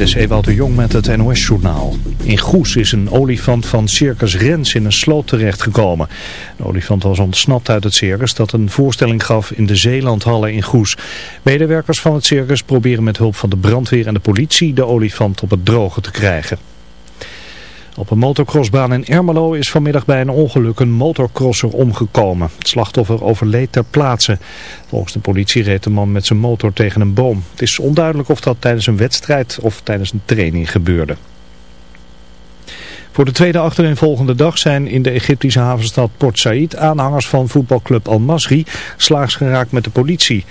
Dit is Ewout de Jong met het NOS-journaal. In Goes is een olifant van Circus Rens in een sloot terechtgekomen. De olifant was ontsnapt uit het circus dat een voorstelling gaf in de Zeelandhallen in Goes. Medewerkers van het circus proberen met hulp van de brandweer en de politie de olifant op het droge te krijgen. Op een motocrossbaan in Ermelo is vanmiddag bij een ongeluk een motocrosser omgekomen. Het slachtoffer overleed ter plaatse. Volgens de politie reed de man met zijn motor tegen een boom. Het is onduidelijk of dat tijdens een wedstrijd of tijdens een training gebeurde. Voor de tweede achtereenvolgende dag zijn in de Egyptische havenstad Port Said aanhangers van voetbalclub Al Masri slaags geraakt met de politie.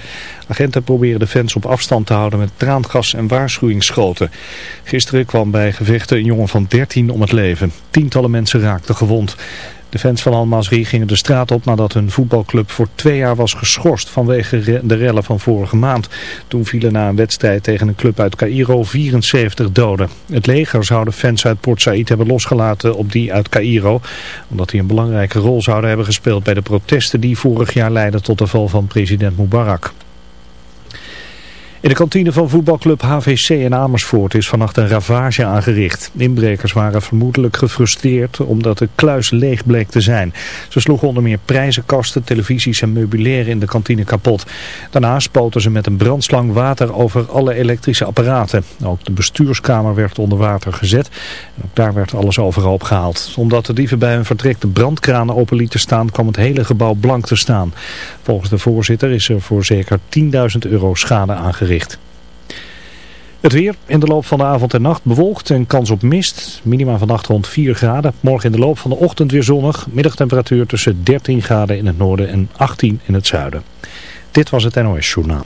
Agenten proberen de fans op afstand te houden met traangas en waarschuwingsschoten. Gisteren kwam bij gevechten een jongen van 13 om het leven. Tientallen mensen raakten gewond. De fans van Al-Masri gingen de straat op nadat hun voetbalclub voor twee jaar was geschorst vanwege de rellen van vorige maand. Toen vielen na een wedstrijd tegen een club uit Cairo 74 doden. Het leger zou de fans uit Port Said hebben losgelaten op die uit Cairo, omdat die een belangrijke rol zouden hebben gespeeld bij de protesten die vorig jaar leidden tot de val van president Mubarak. In de kantine van voetbalclub HVC in Amersfoort is vannacht een ravage aangericht. Inbrekers waren vermoedelijk gefrustreerd omdat de kluis leeg bleek te zijn. Ze sloegen onder meer prijzenkasten, televisies en meubilair in de kantine kapot. Daarna spoten ze met een brandslang water over alle elektrische apparaten. Ook de bestuurskamer werd onder water gezet en ook daar werd alles overhoop gehaald. Omdat de dieven bij hun vertrek de brandkranen open lieten staan kwam het hele gebouw blank te staan. Volgens de voorzitter is er voor zeker 10.000 euro schade aangericht. Het weer in de loop van de avond en nacht bewolkt en kans op mist. Minima vannacht rond 4 graden. Morgen in de loop van de ochtend weer zonnig. Middagtemperatuur tussen 13 graden in het noorden en 18 in het zuiden. Dit was het NOS Journaal.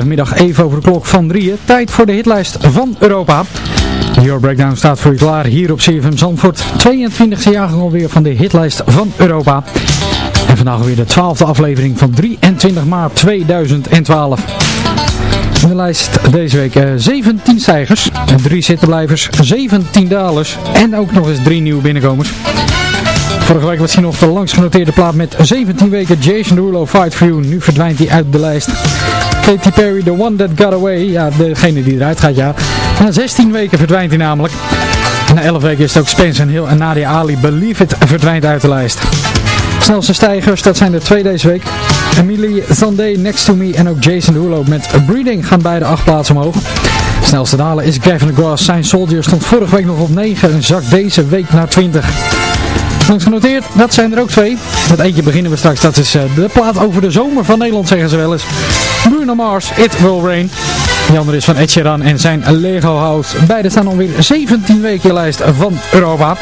Vrijdagmiddag even over de klok van drieën. Tijd voor de hitlijst van Europa. De Euro Breakdown staat voor je klaar hier op CFM Zandvoort. 22e jaargang alweer van de hitlijst van Europa. En vandaag alweer de 12e aflevering van 23 maart 2012. In de lijst deze week eh, 17 stijgers, 3 zittenblijvers, 17 dalers en ook nog eens 3 nieuwe binnenkomers. Vorige week was hij nog de langst genoteerde plaat met 17 weken Jason Derulo Fight For You. Nu verdwijnt hij uit de lijst. Katy Perry, The One That Got Away. Ja, degene die eruit gaat, ja. Na 16 weken verdwijnt hij namelijk. Na 11 weken is het ook Spencer Hill en Nadia Ali. Believe It verdwijnt uit de lijst. Snelste stijgers, dat zijn er twee deze week. Emily Sandé, Next To Me en ook Jason Derulo met Breeding gaan beide acht plaatsen omhoog. Snelste dalen is Gavin Grass. Zijn Soldier stond vorige week nog op 9 en zakt deze week naar 20. Langs genoteerd, dat zijn er ook twee. Met eentje beginnen we straks, dat is eh, de plaat over de zomer van Nederland zeggen ze wel eens. Bruno Mars, It Will Rain. Die andere is van Ed Sheeran en zijn Lego House. Beide staan alweer 17 weken lijst van Europa.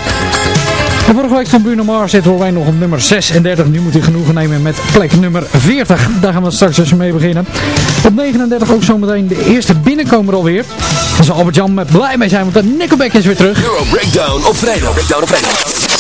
De vorige week van Bruno Mars zitten wij nog op nummer 36. Nu moet hij genoegen nemen met plek nummer 40. Daar gaan we straks dus mee beginnen. Op 39 ook zometeen de eerste binnenkomer alweer. Daar zal Albert-Jan blij mee zijn, want de Nickelback is weer terug. Euro Breakdown op vrijdag. Breakdown op vrijdag.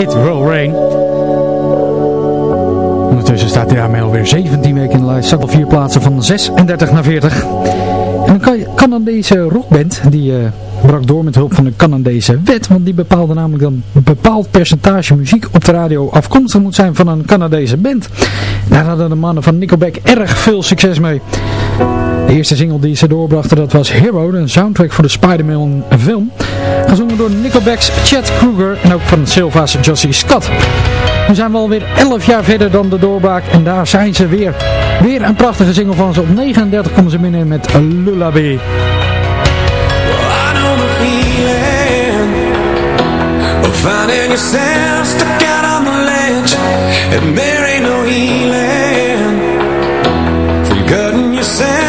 It Will Rain. Ondertussen staat hij daarmee alweer 17 weken in de lijst. Zat al vier plaatsen van 36 naar 40. En een Ka- Canadese rockband die eh, brak door met hulp van de Canadese wet. Want die bepaalde namelijk dat een bepaald percentage muziek op de radio afkomstig moet zijn van een Canadese band. Daar hadden de mannen van Nickelback erg veel succes mee. De eerste single die ze doorbrachten dat was Hero, een soundtrack voor de Spider-Man film. Gezongen door Nickelback's Chad Kruger en ook van Silva's Josie Scott. Nu zijn we alweer 11 jaar verder dan de doorbraak en daar zijn ze weer. Weer een prachtige single van ze. Op 39 komen ze binnen met Lullaby. On and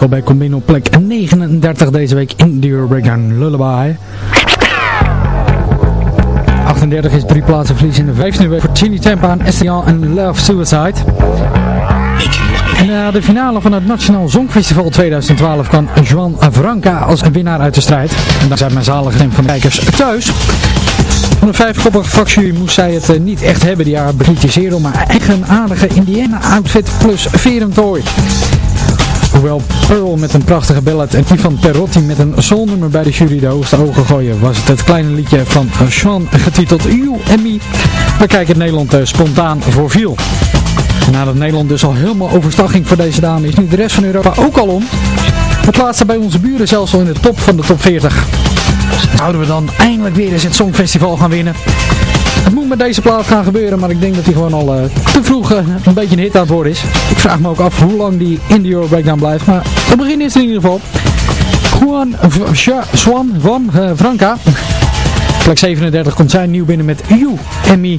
Nickelback komt binnen op plek 39 deze week in de Breakdown Lullaby. 38 is drie plaatsen verlies in de vijfde week voor Chini Tampa en en Love Suicide. Na de finale van het Nationaal Songfestival 2012 kwam Joan Franca als winnaar uit de strijd. En daar zijn mijn zalige van kijkers thuis. Van de vijfkoppige vakjury moest zij het eh, niet echt hebben die haar bekritiseerde om haar eigenaardige Indiana-outfit plus verentooi. Hoewel Pearl met een prachtige ballad en Ivan Perotti met een soulnummer bij de jury de hoogste ogen gooien, was het het kleine liedje van Sean getiteld You and Me, waar kijker Nederland eh, spontaan voor viel. Nadat Nederland dus al helemaal overstag ging voor deze dame, is nu de rest van Europa ook al om. Het laatste bij onze buren zelfs al in de top van de top 40. Zouden we dan eindelijk weer eens het Songfestival gaan winnen? Het moet met deze plaat gaan gebeuren, maar ik denk dat hij gewoon al eh, te vroeg eh, een beetje een hit aan het worden is. Ik vraag me ook af hoe lang die in de Euro Breakdown blijft, maar het begin is in ieder geval. Juan Swan van eh, Franca. Plek 37 komt zij nieuw binnen met You and Me.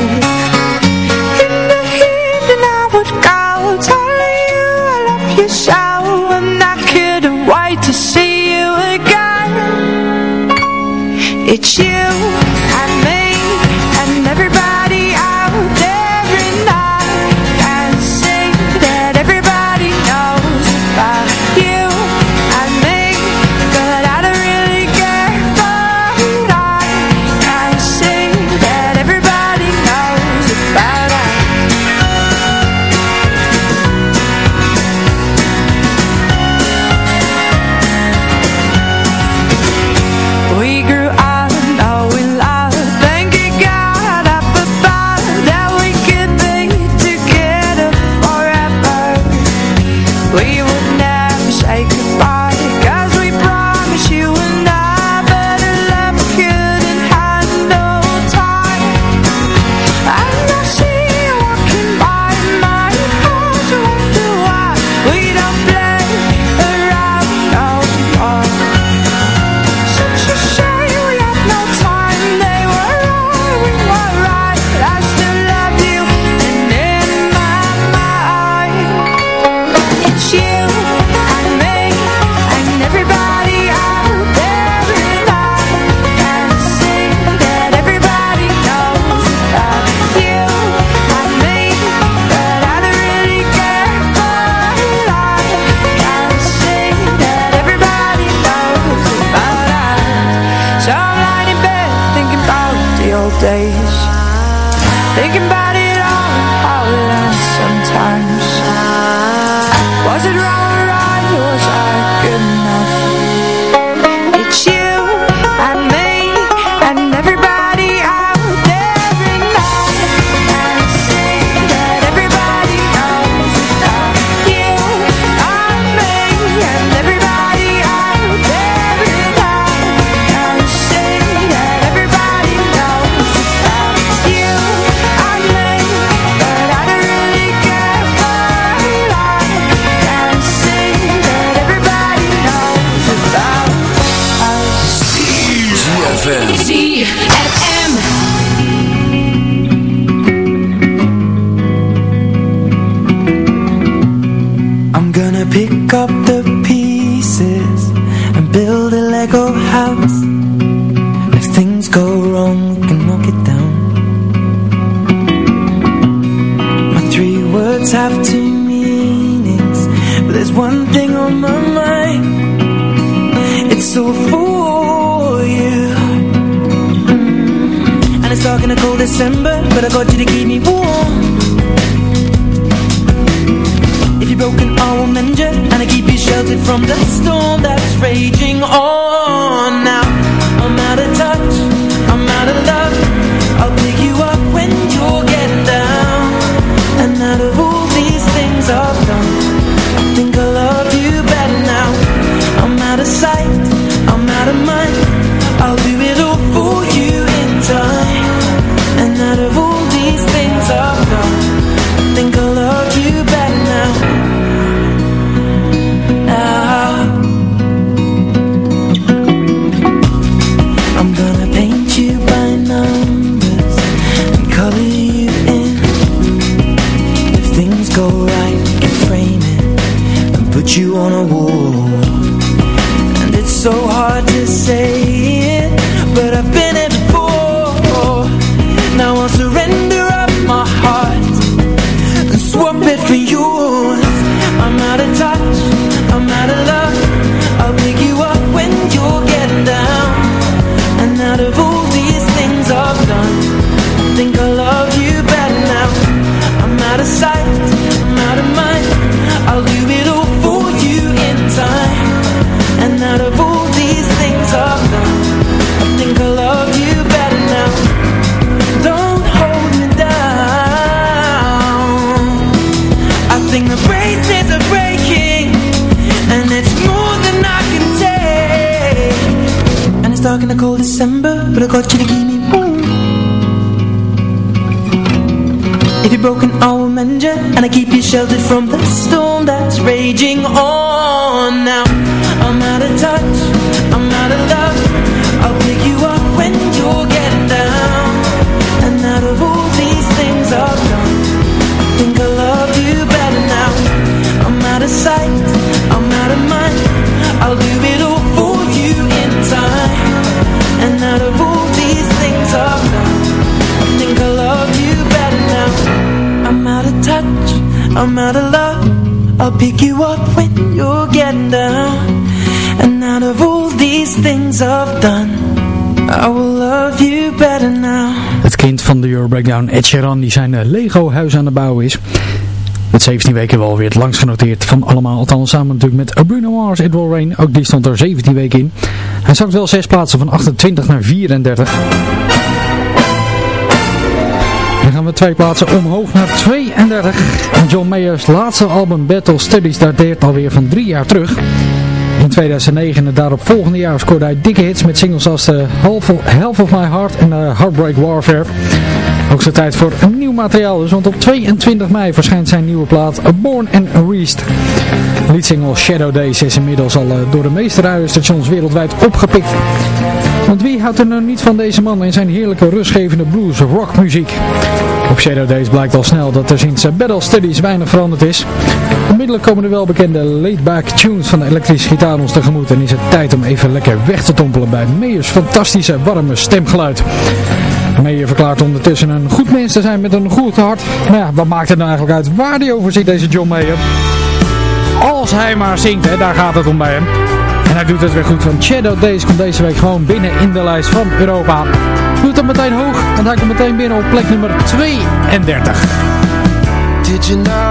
color you in. If things go right, frame it And put you on a wall. And it's so hard to say but I got you to give me more. If you're broken, I will mend you, and I keep you sheltered from the storm that's raging on. Now I'm out of touch, I'm out of love. I'll pick you up. I'm out of love I'll pick you up when you're getting down And out of all these things I've done I will love you better now Het kind van de Euro Breakdown, Ed Sheeran, die zijn eh, Lego-huis aan de bouwen is. Met 17 weken wel weer het langst genoteerd van allemaal. Althans samen natuurlijk met Bruno Mars, It Will Rain. Ook die stond er 17 weken in. Hij zakt wel 6 plaatsen van 28 naar 34. Twee plaatsen omhoog naar 32. En John Mayer's laatste album Battle Studies dateert alweer van drie jaar terug. In 2009 en daarop volgende jaar scoorde hij dikke hits met singles als Half, of, Half of My Heart en uh, Heartbreak Warfare. Ook zijn tijd voor nieuw materiaal dus, want op 22 mei verschijnt zijn nieuwe plaat Born and Raised. Leadsingle Shadow Days is inmiddels al uh, door de meeste radiostations wereldwijd opgepikt. Want wie houdt er nou niet van deze man en zijn heerlijke rustgevende blues rock muziek? Op Shadow Days blijkt al snel dat er sinds Battle Studies weinig veranderd is. Onmiddellijk komen de welbekende laid-back tunes van de elektrische gitaar ons tegemoet en is het tijd om even lekker weg te tompelen bij Meijers fantastische warme stemgeluid. Meijer verklaart ondertussen een goed mens te zijn met een goed hart. Maar ja, wat maakt het nou eigenlijk uit waar die over zit, deze John Mayer? Als hij maar zingt, hè, daar gaat het om bij hem. En hij doet het weer goed, want Shadow Days komt deze week gewoon binnen in de lijst van Europa. Doet hem meteen hoog, want hij komt meteen binnen op plek nummer 32. Did you know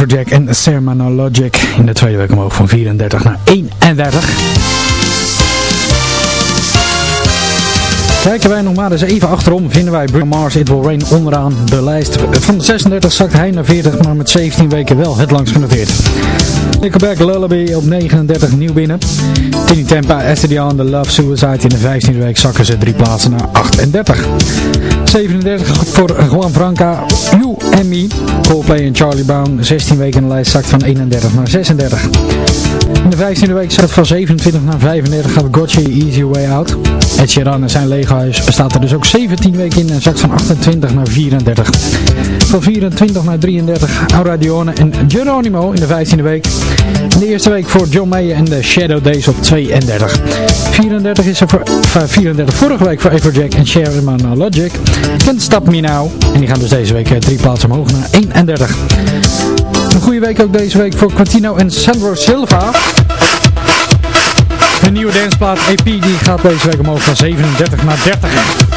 Everjack en Sermon Logic. In de tweede week omhoog van 34 naar 31. Kijken wij nog maar eens even achterom, vinden wij Bruno Mars It Will Rain onderaan de lijst. Van de 36 zakt hij naar 40, maar met 17 weken wel het langst genoteerd. Nickelback Lullaby op 39 nieuw binnen. Tini Tempa, Esther The Love Suicide in de 15e week zakken ze drie plaatsen naar 38. 37 voor Juan Franca, You and Me. Coldplay en Charlie Brown, 16 weken in de lijst zakt van 31 naar 36. In de 15e week zakt van 27 naar 35 gaat Gotcha Easy Way Out. Ed Sheeran en zijn legerhuis staat er dus ook 17 weken in en zakt van 28 naar 34. Van 24 naar 33 Aura Dione en Geronimo in de 15e week. In de eerste week voor John Mayer en de Shadow Days op 32. 34 is er voor, uh, 34 vorige week voor Everjack en Sherman Logic. Can't Stop Me Now. En die gaan dus deze week drie plaatsen omhoog naar 31. Een goede week ook deze week voor Quintino en Sandro Silva. De nieuwe danceplaat EP die gaat deze week omhoog van 37 naar 30.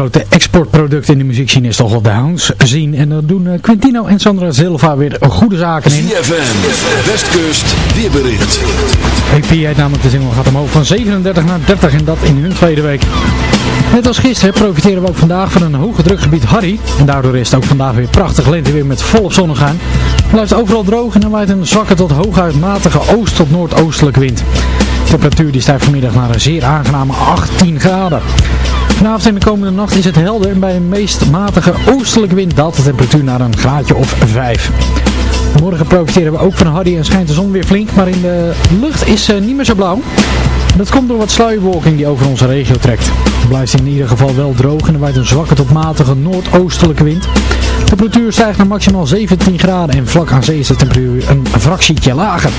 Grote exportproducten in de muziekscene is toch wel de house zien. En daar doen eh, Quintino en Sandra Silva weer goede zaken in. CFM, Westkust, weerbericht. EP heet namelijk de single gaat omhoog van 37 naar 30 en dat in hun tweede week. Net als gisteren profiteren we ook vandaag van een hoge drukgebied Harry. En daardoor is het ook vandaag weer prachtig lenteweer met volop zonnegaan. Het blijft overal droog en er waait een zwakke tot hooguit matige oost- tot noordoostelijke wind. Temperatuur die stijgt vanmiddag naar een zeer aangename 18 graden. Vanavond en de komende nacht is het helder en bij een meest matige oostelijke wind daalt de temperatuur naar een graadje of 5. Morgen profiteren we ook van Hardy en schijnt de zon weer flink, maar in de lucht is ze niet meer zo blauw. Dat komt door wat sluierwolking die over onze regio trekt. Het blijft in ieder geval wel droog en er waait een zwakke tot matige noordoostelijke wind. De temperatuur stijgt naar maximaal 17 graden en vlak aan zee is de temperatuur een fractietje lager.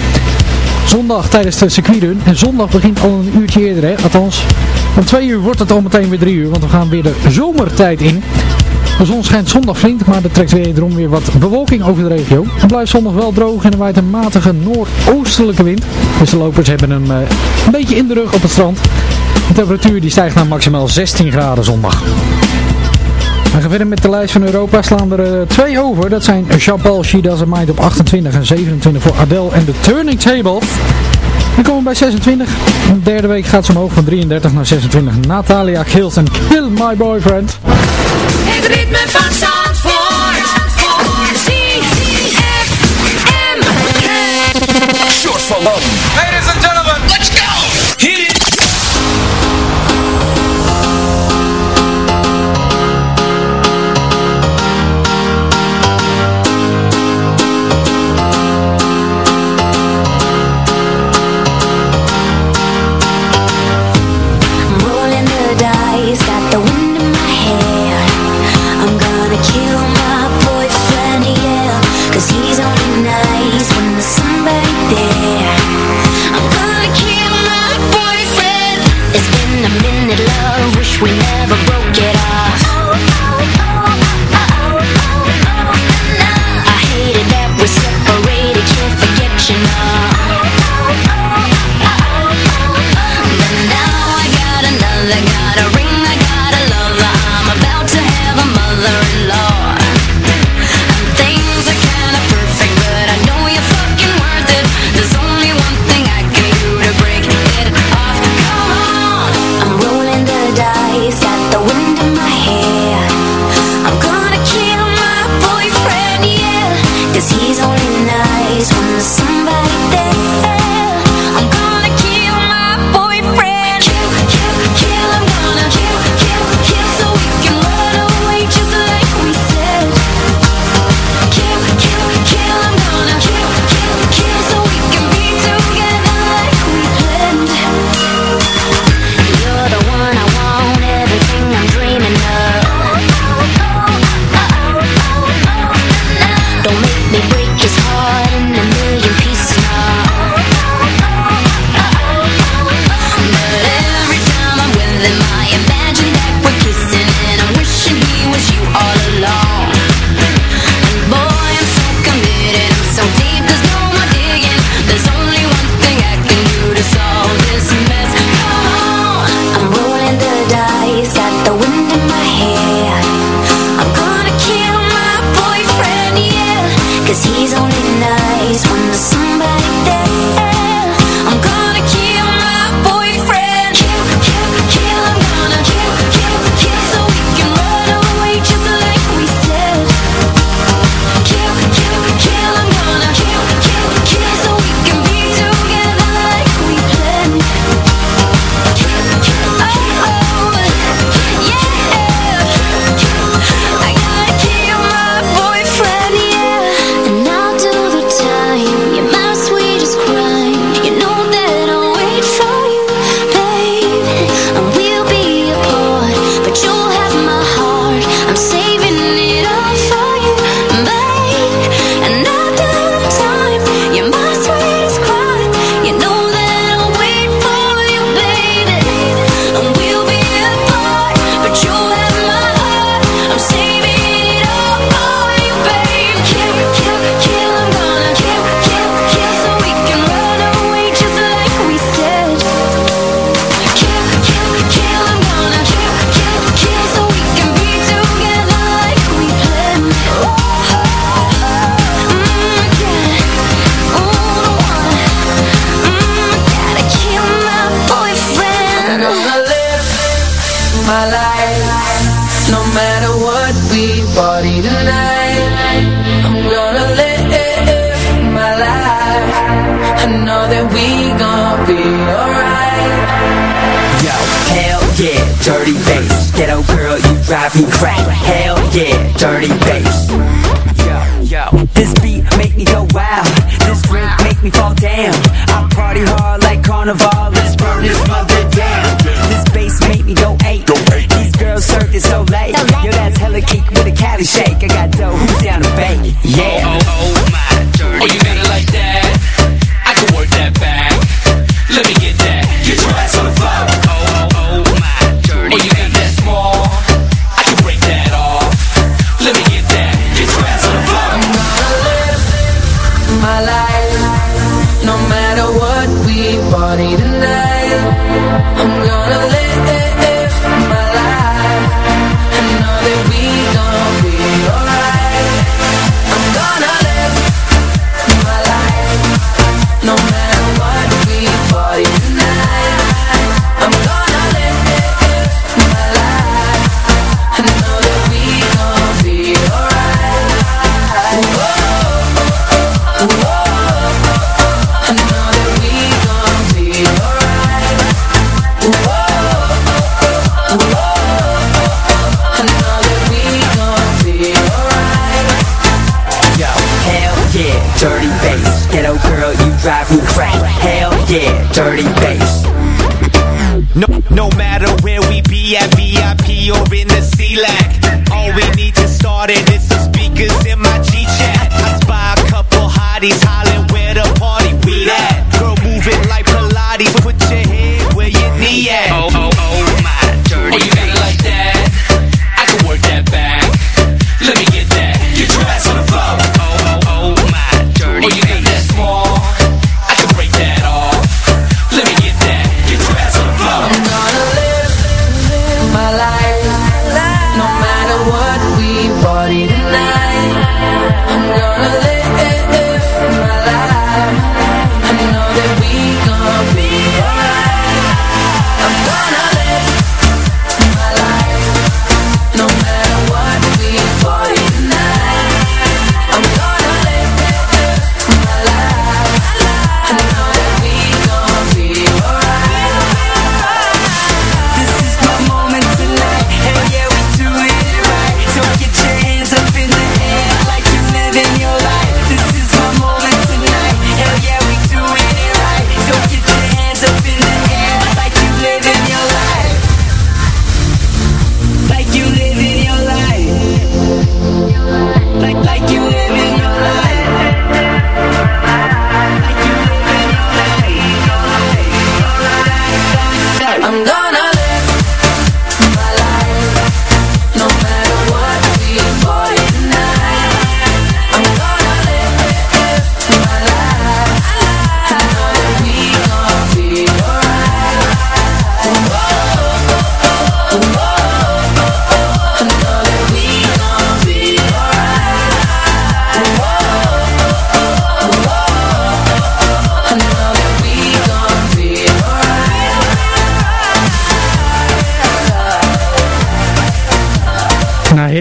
Zondag tijdens de circuitrun. En zondag begint al een uurtje eerder, hè? althans. Om twee uur wordt het al meteen weer drie uur, want we gaan weer de zomertijd in. De zon schijnt zondag flink, maar er trekt wederom weer wat bewolking over de regio. Het blijft zondag wel droog en er waait een matige noordoostelijke wind. Dus de lopers hebben hem eh, een beetje in de rug op het strand. De temperatuur die stijgt naar maximaal 16 graden zondag. We gaan verder met de lijst van Europa. Slaan er eh, twee over. Dat zijn Jean-Paul She Doesn't Mind op 28 en 27 voor Adele en The Turning Table. We komen bij 26. In de derde week gaat ze omhoog van 33 naar 26. Natalia Kills en Kill My Boyfriend. Het ritme van Zandvoort. ZFM. Short van Dam. Ladies and gentlemen, we never know that we gon' be alright Yo, hell yeah, dirty bass. Ghetto girl, you drive me crazy. Hell yeah, dirty bass. Yo, yo, this beat make me go wild. This drink make me fall down. I party hard like carnival. Let's burn this mother down. This bass make me go eight. These girls serve it so late. Yo, that's hella kick with a Cali shake. I got dough, who's down to bake? Yeah. Oh, oh, my dirty. Oh,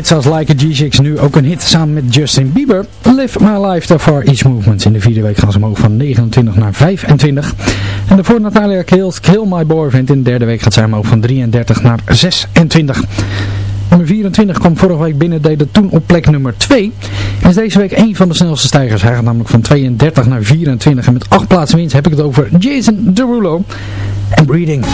hits als Like a G6 nu ook een hit samen met Justin Bieber. Live My Life, The Far East Movement. In de vierde week gaan ze omhoog van 29 naar 25. En daarvoor Natalia Kills Kill My Boyfriend. In de derde week gaat zij omhoog van 33 naar 26. Nummer 24 kwam vorige week binnen, deed het toen op plek nummer 2. En is deze week een van de snelste stijgers. Hij gaat namelijk van 32 naar 24. En met 8 plaatsen winst heb ik het over Jason Derulo en Breeding.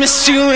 miss you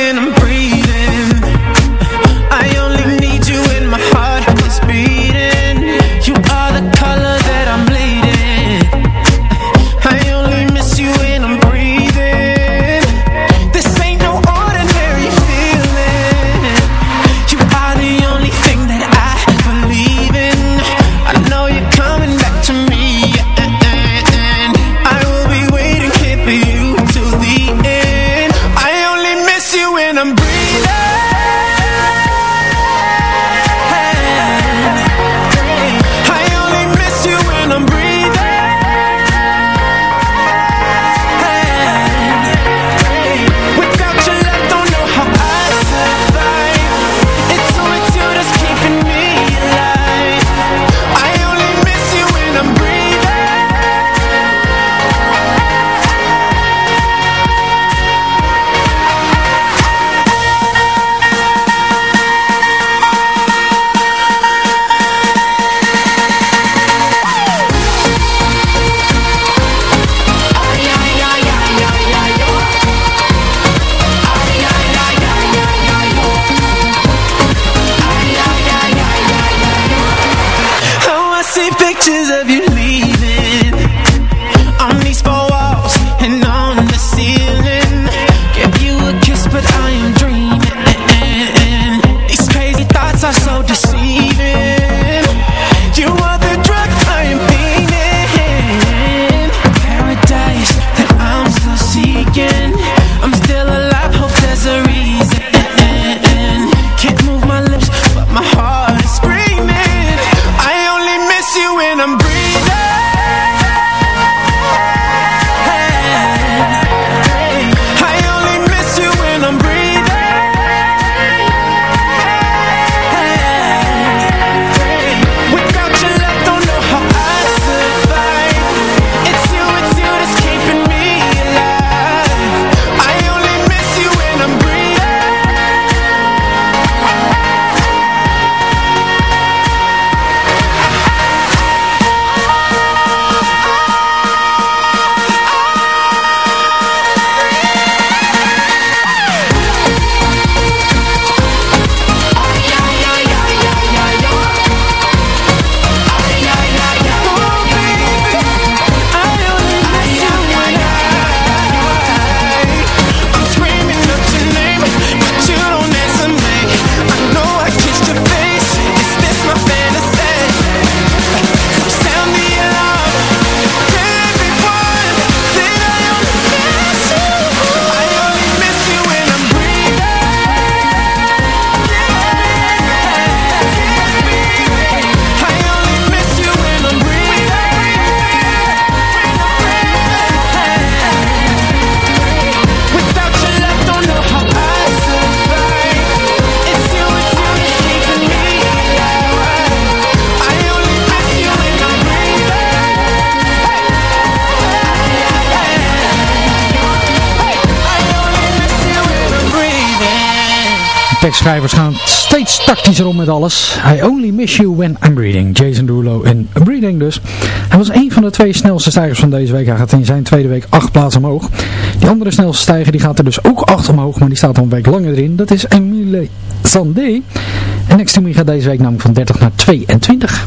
schrijvers gaan steeds tactischer om met alles. I only miss you when I'm breathing. Jason Derulo in Breathing dus. Hij was een van de twee snelste stijgers van deze week. Hij gaat in zijn tweede week acht plaatsen omhoog. Die andere snelste stijger die gaat er dus ook acht omhoog, maar die staat al een week langer erin. Dat is Emile Sandé. En Next gaat deze week namelijk van 30 naar 22.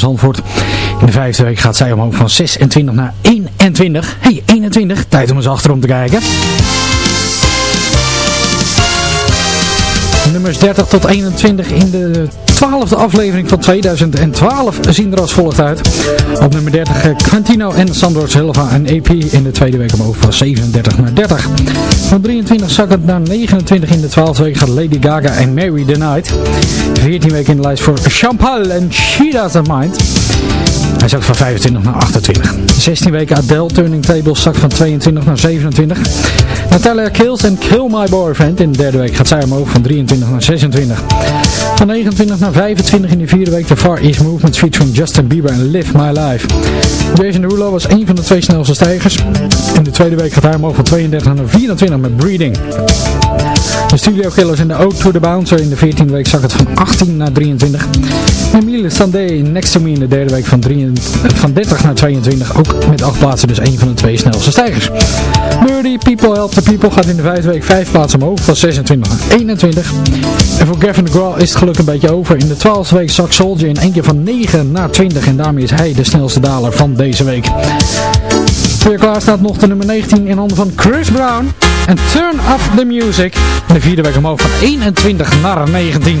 Zandvoort. In de vijfde week gaat zij omhoog van 26 naar 21. Hey, 21. Tijd om eens achterom te kijken. Nummers 30 tot 21 in de twaalfde aflevering van 2012 zien er als volgt uit. Op nummer 30 eh, Quintino en Sandro Silva en EP in de tweede week omhoog van 37 naar 30. Van 23 zak het naar 29 in de twaalfde week gaat Lady Gaga en Mary the Night. 14 weken in de lijst voor Champal en She Doesn't Mind. Hij zakt van 25 naar 28. 16 weken Adele Turning Tables zakt van 22 naar 27. Natalia Kills en Kill My Boyfriend. In de derde week gaat zij omhoog van 23 naar 26. Van 29 naar 25 in de vierde week de Far East Movement featuring Justin Bieber en Live My Life. Jason Derulo was een van de twee snelste stijgers. In de tweede week gaat hij omhoog van 32 naar 24 met Breeding. Studio Killers en de Ode to the Bouncer in de 14e week zak het van 18 naar 23. Emile Sandé Next to Me in de derde week van, 23, van 30 naar 22. Ook met 8 plaatsen dus een van de twee snelste stijgers. Birdie People Help the People gaat in de vijfde week 5 plaatsen omhoog van 26 naar 21. En voor Gavin DeGraw is het geluk een beetje over. In de 12e week zak Soldier in één keer van 9 naar 20. En daarmee is hij de snelste daler van deze week. Voor klaar staat nog de nummer 19 in handen van Chris Brown. En Turn Up The Music. De vierde week omhoog van 21 naar 19.